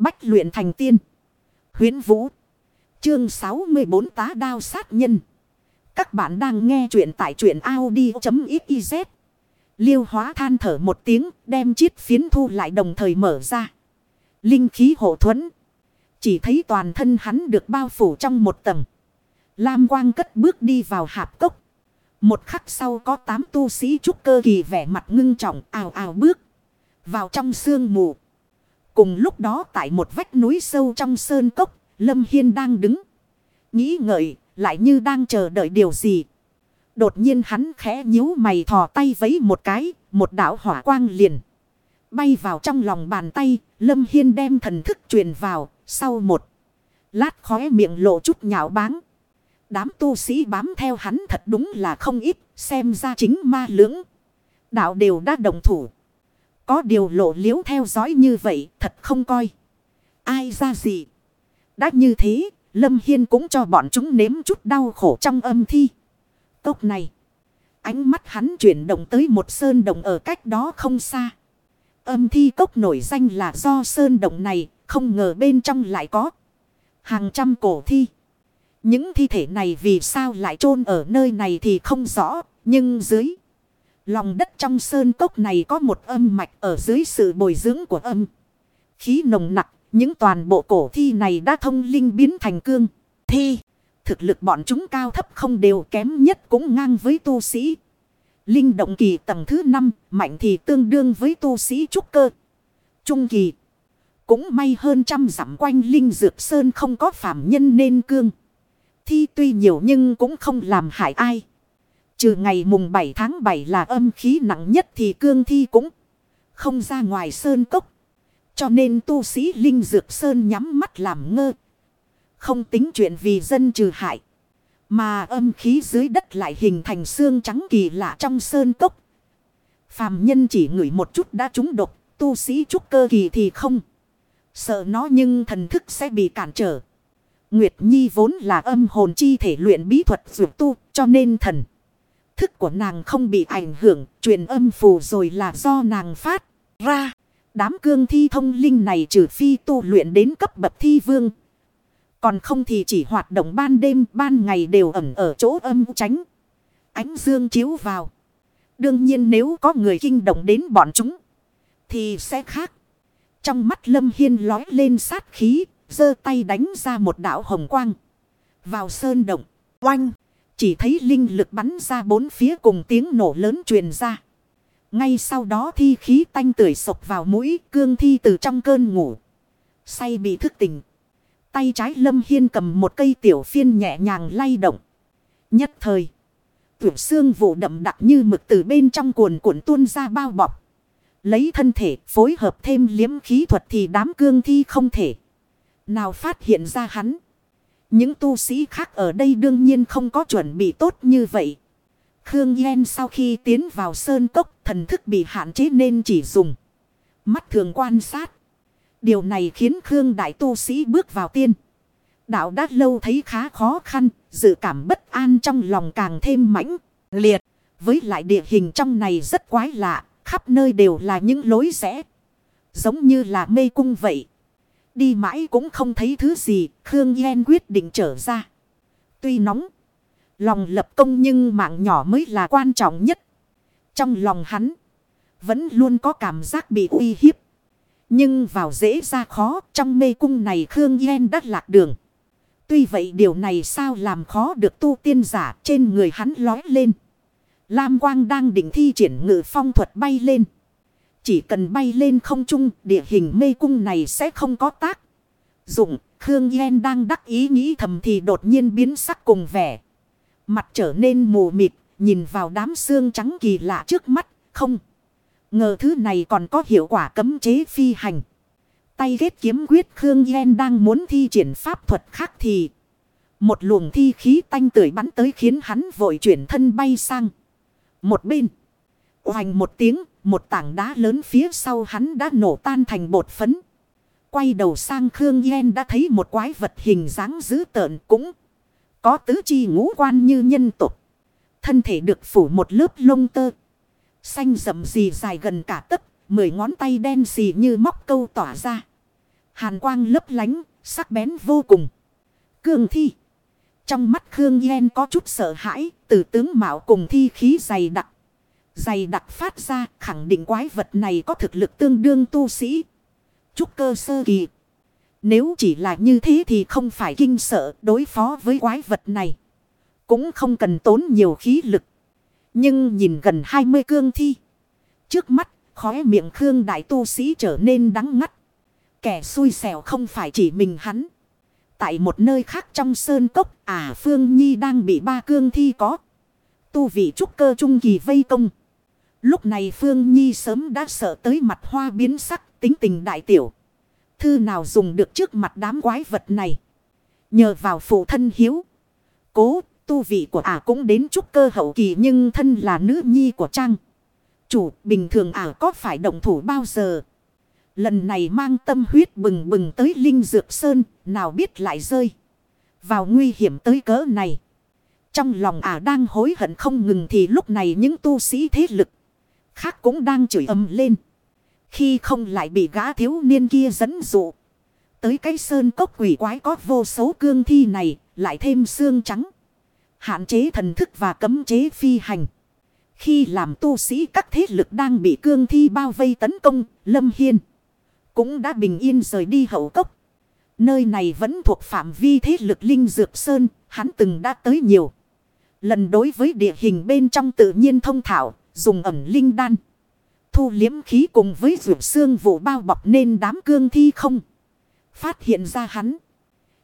Bách luyện thành tiên. Huyến Vũ. Chương 64 tá đao sát nhân. Các bạn đang nghe truyện tại truyện Audi.xyz. Liêu hóa than thở một tiếng, đem chiếc phiến thu lại đồng thời mở ra. Linh khí hộ thuẫn. Chỉ thấy toàn thân hắn được bao phủ trong một tầng. Lam quang cất bước đi vào hạp cốc. Một khắc sau có tám tu sĩ trúc cơ kỳ vẻ mặt ngưng trọng ào ào bước. Vào trong sương mù. Cùng lúc đó tại một vách núi sâu trong sơn cốc. Lâm Hiên đang đứng. Nghĩ ngợi lại như đang chờ đợi điều gì. Đột nhiên hắn khẽ nhíu mày thò tay vấy một cái. Một đảo hỏa quang liền. Bay vào trong lòng bàn tay. Lâm Hiên đem thần thức truyền vào. Sau một lát khóe miệng lộ chút nhạo báng. Đám tu sĩ bám theo hắn thật đúng là không ít, xem ra chính ma lưỡng. Đạo đều đã đồng thủ. Có điều lộ liễu theo dõi như vậy, thật không coi. Ai ra gì. Đã như thế, Lâm Hiên cũng cho bọn chúng nếm chút đau khổ trong âm thi. Cốc này. Ánh mắt hắn chuyển động tới một sơn động ở cách đó không xa. Âm thi cốc nổi danh là do sơn động này, không ngờ bên trong lại có hàng trăm cổ thi. Những thi thể này vì sao lại chôn ở nơi này thì không rõ. Nhưng dưới lòng đất trong sơn cốc này có một âm mạch ở dưới sự bồi dưỡng của âm. Khí nồng nặc, những toàn bộ cổ thi này đã thông linh biến thành cương. Thi, thực lực bọn chúng cao thấp không đều kém nhất cũng ngang với tu sĩ. Linh động kỳ tầng thứ 5, mạnh thì tương đương với tu sĩ trúc cơ. Trung kỳ, cũng may hơn trăm dặm quanh Linh Dược Sơn không có phạm nhân nên cương thi tuy nhiều nhưng cũng không làm hại ai. Trừ ngày mùng 7 tháng 7 là âm khí nặng nhất thì cương thi cũng không ra ngoài sơn cốc. Cho nên tu sĩ Linh Dược Sơn nhắm mắt làm ngơ. Không tính chuyện vì dân trừ hại. Mà âm khí dưới đất lại hình thành xương trắng kỳ lạ trong sơn cốc. Phàm nhân chỉ ngửi một chút đã trúng độc, tu sĩ trúc cơ kỳ thì không. Sợ nó nhưng thần thức sẽ bị cản trở. Nguyệt Nhi vốn là âm hồn chi thể luyện bí thuật dược tu cho nên thần. Thức của nàng không bị ảnh hưởng, truyền âm phù rồi là do nàng phát ra. Đám cương thi thông linh này trừ phi tu luyện đến cấp bậc thi vương. Còn không thì chỉ hoạt động ban đêm, ban ngày đều ẩn ở chỗ âm tránh. Ánh dương chiếu vào. Đương nhiên nếu có người kinh động đến bọn chúng, thì sẽ khác. Trong mắt Lâm Hiên lói lên sát khí, giơ tay đánh ra một đạo hồng quang. Vào sơn động. Oanh. Chỉ thấy linh lực bắn ra bốn phía cùng tiếng nổ lớn truyền ra. Ngay sau đó thi khí tanh tưởi sộc vào mũi, cương thi từ trong cơn ngủ. Say bị thức tỉnh. Tay trái lâm hiên cầm một cây tiểu phiên nhẹ nhàng lay động. Nhất thời. Tuyển xương vụ đậm đặc như mực từ bên trong cuồn cuộn tuôn ra bao bọc. Lấy thân thể phối hợp thêm liếm khí thuật thì đám cương thi không thể nào phát hiện ra hắn. Những tu sĩ khác ở đây đương nhiên không có chuẩn bị tốt như vậy. Khương Yen sau khi tiến vào sơn cốc thần thức bị hạn chế nên chỉ dùng mắt thường quan sát. Điều này khiến Khương Đại Tu Sĩ bước vào tiên. Đạo đã lâu thấy khá khó khăn, dự cảm bất an trong lòng càng thêm mãnh liệt. Với lại địa hình trong này rất quái lạ, khắp nơi đều là những lối rẽ. Giống như là mê cung vậy. Đi mãi cũng không thấy thứ gì, Khương Yen quyết định trở ra. Tuy nóng, lòng lập công nhưng mạng nhỏ mới là quan trọng nhất. Trong lòng hắn, vẫn luôn có cảm giác bị uy hiếp. Nhưng vào dễ ra khó, trong mê cung này Khương Yen đắt lạc đường. Tuy vậy điều này sao làm khó được tu tiên giả trên người hắn lói lên. Lam Quang đang định thi triển ngự phong thuật bay lên. Chỉ cần bay lên không trung, địa hình mê cung này sẽ không có tác. Dụng, Khương Yen đang đắc ý nghĩ thầm thì đột nhiên biến sắc cùng vẻ. Mặt trở nên mù mịt, nhìn vào đám xương trắng kỳ lạ trước mắt, không. Ngờ thứ này còn có hiệu quả cấm chế phi hành. Tay ghét kiếm quyết Khương Yen đang muốn thi triển pháp thuật khác thì. Một luồng thi khí tanh tưởi bắn tới khiến hắn vội chuyển thân bay sang. Một bên. Hoành một tiếng một tảng đá lớn phía sau hắn đã nổ tan thành bột phấn. Quay đầu sang Khương Yen đã thấy một quái vật hình dáng dữ tợn cũng có tứ chi ngũ quan như nhân tục. Thân thể được phủ một lớp lông tơ. Xanh rậm gì dài gần cả tấc, mười ngón tay đen xì như móc câu tỏa ra. Hàn quang lấp lánh, sắc bén vô cùng. Cương thi. Trong mắt Khương Yên có chút sợ hãi, từ tướng mạo cùng thi khí dày đặc. Dày đặc phát ra, khẳng định quái vật này có thực lực tương đương tu sĩ. Trúc cơ sơ kỳ. Nếu chỉ là như thế thì không phải kinh sợ đối phó với quái vật này. Cũng không cần tốn nhiều khí lực. Nhưng nhìn gần 20 cương thi. Trước mắt, khóe miệng Khương đại tu sĩ trở nên đắng ngắt. Kẻ xui xẻo không phải chỉ mình hắn. Tại một nơi khác trong sơn cốc, à Phương Nhi đang bị ba cương thi có. Tu vị trúc cơ trung kỳ vây công. Lúc này Phương Nhi sớm đã sợ tới mặt hoa biến sắc, tính tình đại tiểu. Thư nào dùng được trước mặt đám quái vật này. Nhờ vào phụ thân hiếu. Cố, tu vị của ả cũng đến chút cơ hậu kỳ nhưng thân là nữ nhi của Trang. Chủ, bình thường ả có phải động thủ bao giờ? Lần này mang tâm huyết bừng bừng tới Linh Dược Sơn, nào biết lại rơi. Vào nguy hiểm tới cỡ này. Trong lòng ả đang hối hận không ngừng thì lúc này những tu sĩ thế lực khác cũng đang chửi ầm lên. Khi không lại bị gã thiếu niên kia dẫn dụ. Tới cái sơn cốc quỷ quái có vô số cương thi này, lại thêm xương trắng. Hạn chế thần thức và cấm chế phi hành. Khi làm tu sĩ các thế lực đang bị cương thi bao vây tấn công, Lâm Hiên cũng đã bình yên rời đi hậu cốc. Nơi này vẫn thuộc phạm vi thế lực Linh Dược Sơn, hắn từng đã tới nhiều. Lần đối với địa hình bên trong tự nhiên thông thảo, dùng ẩm linh đan. Thu liếm khí cùng với rượu xương vụ bao bọc nên đám cương thi không. Phát hiện ra hắn.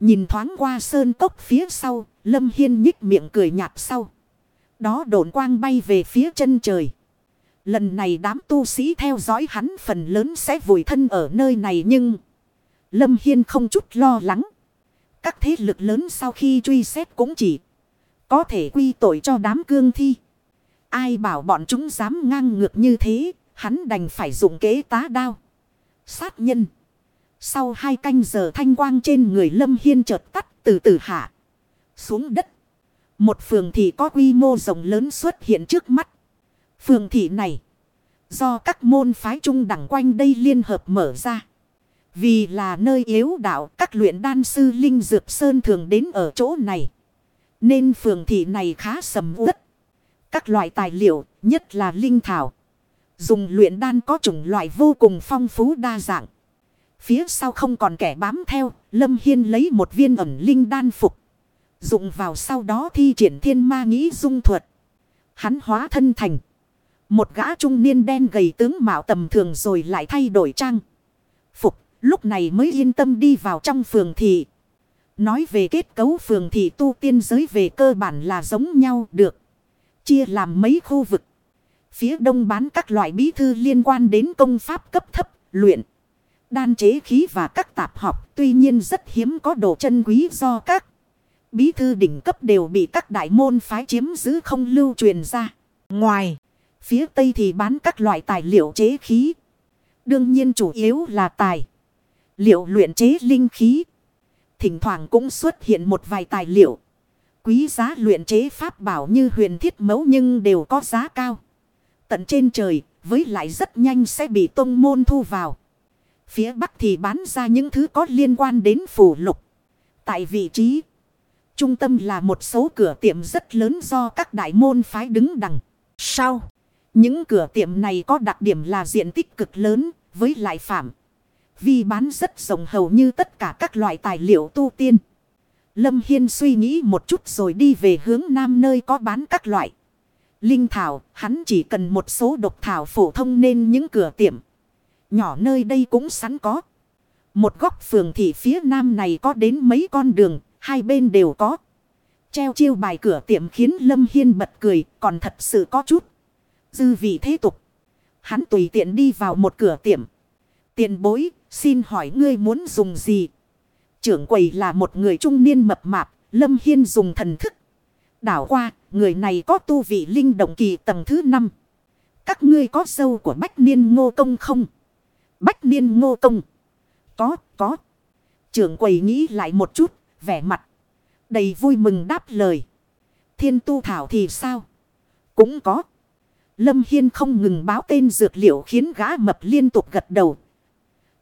Nhìn thoáng qua sơn cốc phía sau, Lâm Hiên nhích miệng cười nhạt sau. Đó đồn quang bay về phía chân trời. Lần này đám tu sĩ theo dõi hắn phần lớn sẽ vùi thân ở nơi này nhưng... Lâm Hiên không chút lo lắng. Các thế lực lớn sau khi truy xét cũng chỉ có thể quy tội cho đám cương thi. Ai bảo bọn chúng dám ngang ngược như thế, hắn đành phải dùng kế tá đao. Sát nhân. Sau hai canh giờ thanh quang trên người Lâm Hiên chợt tắt từ từ hạ. Xuống đất. Một phường thị có quy mô rộng lớn xuất hiện trước mắt. Phường thị này. Do các môn phái trung đẳng quanh đây liên hợp mở ra. Vì là nơi yếu đạo các luyện đan sư Linh Dược Sơn thường đến ở chỗ này. Nên phường thị này khá sầm uất. Các loại tài liệu, nhất là linh thảo. Dùng luyện đan có chủng loại vô cùng phong phú đa dạng. Phía sau không còn kẻ bám theo, Lâm Hiên lấy một viên ẩn linh đan phục. Dụng vào sau đó thi triển thiên ma nghĩ dung thuật. Hắn hóa thân thành. Một gã trung niên đen gầy tướng mạo tầm thường rồi lại thay đổi trang. Phục, lúc này mới yên tâm đi vào trong phường thị. Nói về kết cấu phường thị tu tiên giới về cơ bản là giống nhau được. Chia làm mấy khu vực. Phía đông bán các loại bí thư liên quan đến công pháp cấp thấp, luyện. Đan chế khí và các tạp học tuy nhiên rất hiếm có đồ chân quý do các bí thư đỉnh cấp đều bị các đại môn phái chiếm giữ không lưu truyền ra. Ngoài, phía tây thì bán các loại tài liệu chế khí. Đương nhiên chủ yếu là tài. Liệu luyện chế linh khí. Thỉnh thoảng cũng xuất hiện một vài tài liệu. Quý giá luyện chế pháp bảo như huyền thiết mấu nhưng đều có giá cao. Tận trên trời, với lại rất nhanh sẽ bị tông môn thu vào. Phía bắc thì bán ra những thứ có liên quan đến phủ lục. Tại vị trí trung tâm là một số cửa tiệm rất lớn do các đại môn phái đứng đằng. Sau, những cửa tiệm này có đặc điểm là diện tích cực lớn với lại phạm. Vi bán rất rộng hầu như tất cả các loại tài liệu tu tiên. Lâm Hiên suy nghĩ một chút rồi đi về hướng nam nơi có bán các loại. Linh thảo, hắn chỉ cần một số độc thảo phổ thông nên những cửa tiệm. Nhỏ nơi đây cũng sẵn có. Một góc phường thị phía nam này có đến mấy con đường, hai bên đều có. Treo chiêu bài cửa tiệm khiến Lâm Hiên bật cười, còn thật sự có chút. Dư vị thế tục. Hắn tùy tiện đi vào một cửa tiệm. tiện bối, xin hỏi ngươi muốn dùng gì? Trưởng quầy là một người trung niên mập mạp, Lâm Hiên dùng thần thức. Đảo qua, người này có tu vị linh động kỳ tầng thứ 5. Các ngươi có sâu của Bách Niên Ngô Công không? Bách Niên Ngô Công. Có, có. Trưởng quầy nghĩ lại một chút, vẻ mặt. Đầy vui mừng đáp lời. Thiên tu thảo thì sao? Cũng có. Lâm Hiên không ngừng báo tên dược liệu khiến gã mập liên tục gật đầu.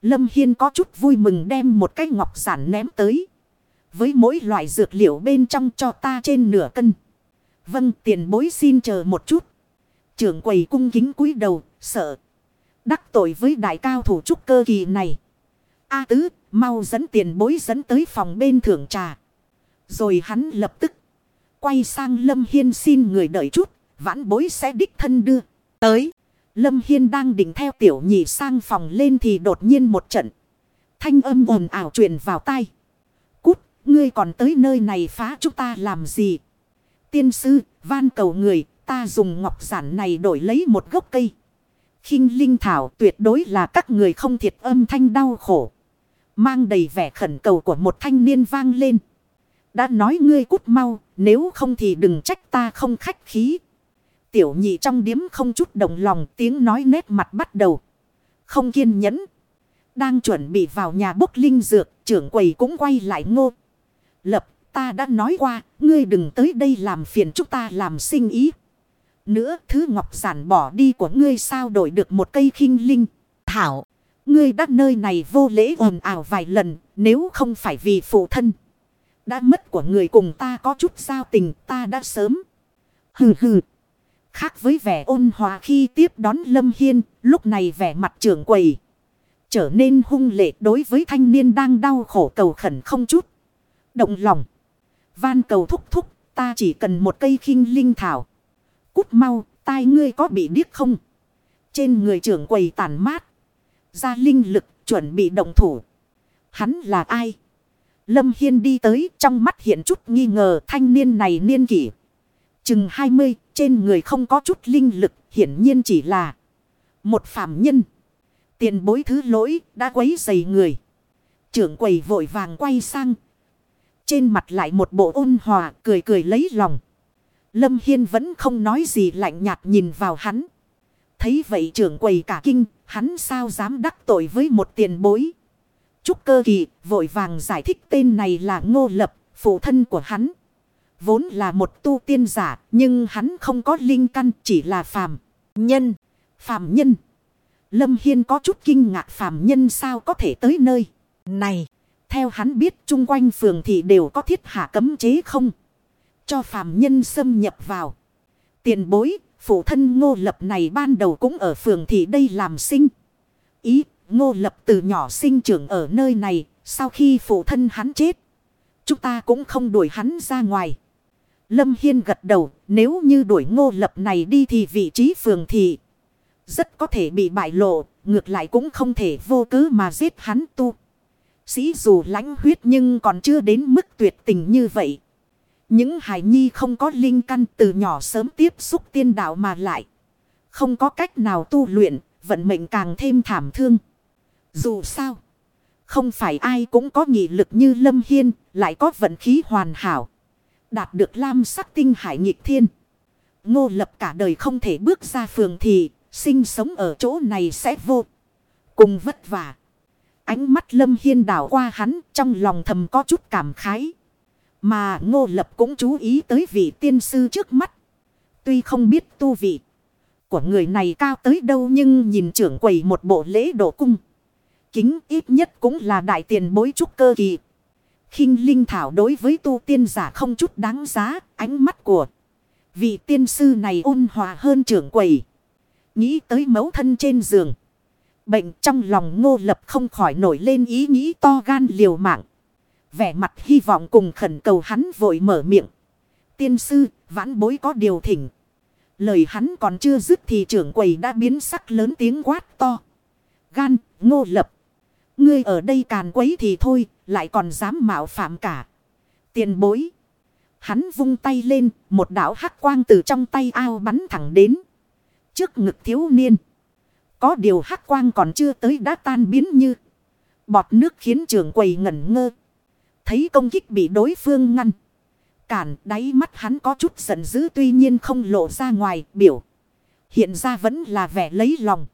Lâm Hiên có chút vui mừng đem một cái ngọc giản ném tới. Với mỗi loại dược liệu bên trong cho ta trên nửa cân. Vâng tiền bối xin chờ một chút. Trưởng quầy cung kính cúi đầu, sợ. Đắc tội với đại cao thủ trúc cơ kỳ này. A à, tứ, mau dẫn tiền bối dẫn tới phòng bên thưởng trà. Rồi hắn lập tức quay sang Lâm Hiên xin người đợi chút, vãn bối sẽ đích thân đưa. Tới, Lâm Hiên đang định theo tiểu nhị sang phòng lên thì đột nhiên một trận. Thanh âm ồn ảo truyền vào tai. Cút, ngươi còn tới nơi này phá chúng ta làm gì? Tiên sư, van cầu người, ta dùng ngọc giản này đổi lấy một gốc cây. khinh linh thảo tuyệt đối là các người không thiệt âm thanh đau khổ. Mang đầy vẻ khẩn cầu của một thanh niên vang lên. Đã nói ngươi cút mau, nếu không thì đừng trách ta không khách khí. Tiểu nhị trong điếm không chút đồng lòng tiếng nói nét mặt bắt đầu. Không kiên nhẫn. Đang chuẩn bị vào nhà bốc linh dược, trưởng quầy cũng quay lại ngô. Lập, ta đã nói qua, ngươi đừng tới đây làm phiền chúng ta làm sinh ý. Nữa, thứ ngọc giản bỏ đi của ngươi sao đổi được một cây khinh linh. Thảo, ngươi đã nơi này vô lễ ồn ào vài lần, nếu không phải vì phụ thân. Đã mất của người cùng ta có chút giao tình, ta đã sớm. Hừ hừ. Khác với vẻ ôn hòa khi tiếp đón Lâm Hiên, lúc này vẻ mặt trưởng quầy. Trở nên hung lệ đối với thanh niên đang đau khổ cầu khẩn không chút. Động lòng. Van cầu thúc thúc, ta chỉ cần một cây khinh linh thảo. Cút mau, tai ngươi có bị điếc không? Trên người trưởng quầy tàn mát. Ra linh lực, chuẩn bị động thủ. Hắn là ai? Lâm Hiên đi tới, trong mắt hiện chút nghi ngờ thanh niên này niên kỷ. Chừng 20, trên người không có chút linh lực, hiển nhiên chỉ là một phàm nhân. Tiền bối thứ lỗi, đã quấy dày người. Trưởng quầy vội vàng quay sang. Trên mặt lại một bộ ôn hòa, cười cười lấy lòng. Lâm Hiên vẫn không nói gì lạnh nhạt nhìn vào hắn. Thấy vậy trưởng quầy cả kinh, hắn sao dám đắc tội với một tiền bối. Trúc cơ kỳ vội vàng giải thích tên này là ngô lập, phụ thân của hắn. Vốn là một tu tiên giả, nhưng hắn không có linh căn, chỉ là phàm nhân. Phàm nhân. Lâm Hiên có chút kinh ngạc phàm nhân sao có thể tới nơi này. Theo hắn biết chung quanh phường thì đều có thiết hạ cấm chế không. Cho phàm nhân xâm nhập vào. Tiền bối, phụ thân ngô lập này ban đầu cũng ở phường thì đây làm sinh. Ý, ngô lập từ nhỏ sinh trưởng ở nơi này, sau khi phụ thân hắn chết. Chúng ta cũng không đuổi hắn ra ngoài. Lâm Hiên gật đầu, nếu như đuổi ngô lập này đi thì vị trí phường thị rất có thể bị bại lộ, ngược lại cũng không thể vô cứ mà giết hắn tu. Sĩ dù lãnh huyết nhưng còn chưa đến mức tuyệt tình như vậy. Những hải nhi không có linh căn từ nhỏ sớm tiếp xúc tiên đạo mà lại. Không có cách nào tu luyện, vận mệnh càng thêm thảm thương. Dù sao, không phải ai cũng có nghị lực như Lâm Hiên, lại có vận khí hoàn hảo. Đạt được lam sắc tinh hải nghịch thiên. Ngô lập cả đời không thể bước ra phường thì, sinh sống ở chỗ này sẽ vô. Cùng vất vả. Ánh mắt lâm hiên đảo qua hắn, trong lòng thầm có chút cảm khái. Mà ngô lập cũng chú ý tới vị tiên sư trước mắt. Tuy không biết tu vị của người này cao tới đâu nhưng nhìn trưởng quầy một bộ lễ độ cung. Kính ít nhất cũng là đại tiền bối trúc cơ kỳ khinh linh thảo đối với tu tiên giả không chút đáng giá, ánh mắt của vị tiên sư này ôn hòa hơn trưởng quầy. Nghĩ tới mẫu thân trên giường. Bệnh trong lòng ngô lập không khỏi nổi lên ý nghĩ to gan liều mạng. Vẻ mặt hy vọng cùng khẩn cầu hắn vội mở miệng. Tiên sư, vãn bối có điều thỉnh. Lời hắn còn chưa dứt thì trưởng quầy đã biến sắc lớn tiếng quát to. Gan, ngô lập. Ngươi ở đây càn quấy thì thôi, lại còn dám mạo phạm cả. Tiền bối. Hắn vung tay lên, một đảo hắc quang từ trong tay ao bắn thẳng đến. Trước ngực thiếu niên. Có điều hắc quang còn chưa tới đã tan biến như. Bọt nước khiến trường quầy ngẩn ngơ. Thấy công kích bị đối phương ngăn. Cản đáy mắt hắn có chút giận dữ tuy nhiên không lộ ra ngoài biểu. Hiện ra vẫn là vẻ lấy lòng.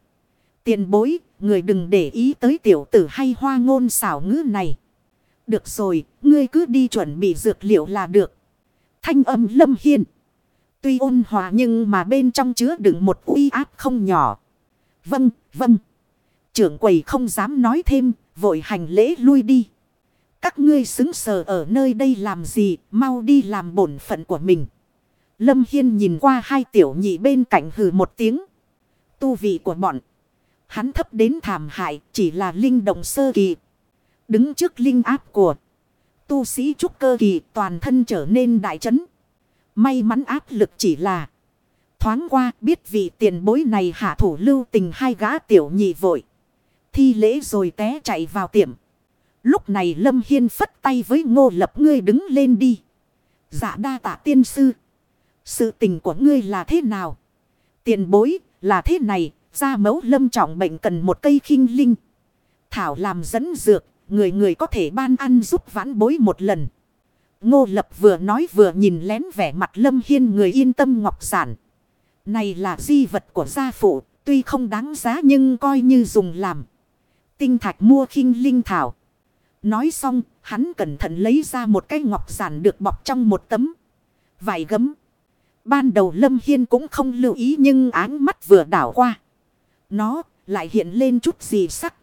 Tiền bối, người đừng để ý tới tiểu tử hay hoa ngôn xảo ngữ này. Được rồi, ngươi cứ đi chuẩn bị dược liệu là được. Thanh âm lâm hiên. Tuy ôn hòa nhưng mà bên trong chứa đựng một uy áp không nhỏ. Vâng, vâng. Trưởng quầy không dám nói thêm, vội hành lễ lui đi. Các ngươi xứng sờ ở nơi đây làm gì, mau đi làm bổn phận của mình. Lâm Hiên nhìn qua hai tiểu nhị bên cạnh hừ một tiếng. Tu vị của bọn. Hắn thấp đến thảm hại, chỉ là linh động sơ kỳ. Đứng trước linh áp của tu sĩ trúc cơ kỳ toàn thân trở nên đại chấn. May mắn áp lực chỉ là thoáng qua, biết vị tiền bối này hạ thủ lưu tình hai gã tiểu nhị vội. Thi lễ rồi té chạy vào tiệm. Lúc này Lâm Hiên phất tay với ngô lập, ngươi đứng lên đi. Dạ đa tạ tiên sư. Sự tình của ngươi là thế nào? Tiền bối là thế này. Gia mẫu lâm trọng bệnh cần một cây khinh linh. Thảo làm dẫn dược. Người người có thể ban ăn giúp vãn bối một lần. Ngô lập vừa nói vừa nhìn lén vẻ mặt lâm hiên người yên tâm ngọc giản. Này là di vật của gia phụ. Tuy không đáng giá nhưng coi như dùng làm. Tinh thạch mua khinh linh thảo. Nói xong, hắn cẩn thận lấy ra một cái ngọc giản được bọc trong một tấm vải gấm. Ban đầu Lâm Hiên cũng không lưu ý nhưng áng mắt vừa đảo qua. Nó lại hiện lên chút gì sắc.